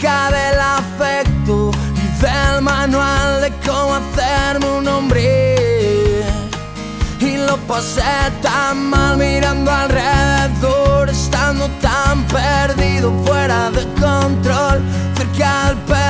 acerca del afecto y del manual de cómo hacerme un hombre. Y lo pasé tan mal mirando alrededor, estando tan perdido, fuera de control, cerca del perro.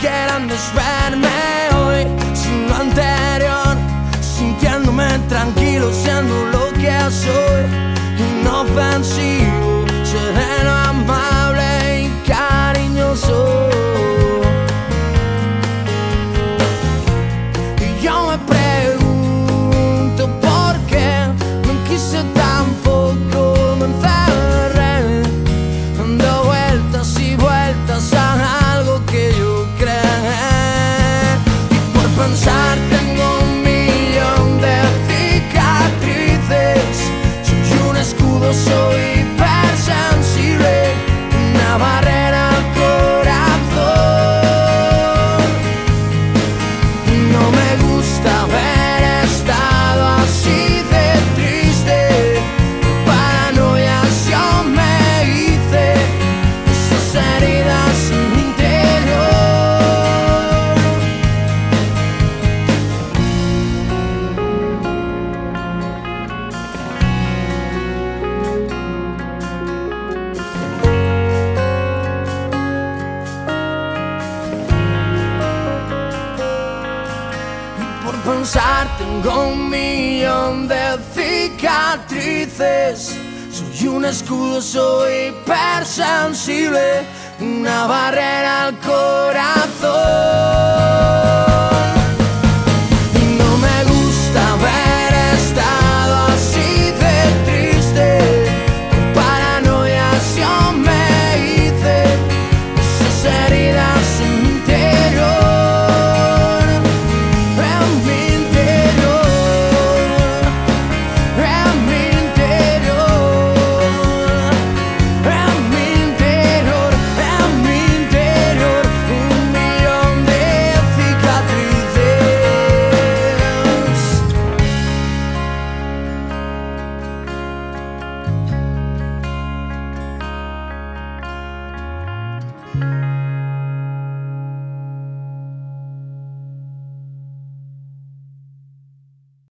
quieran desverme hoy, sin lo anterior, sintiéndome tranquilo, siendo lo que soy, inofensivo. cansarte pensar tengo un millón de cicatrices. Soy un escudo, soy hipersensible Una barrera al corazón.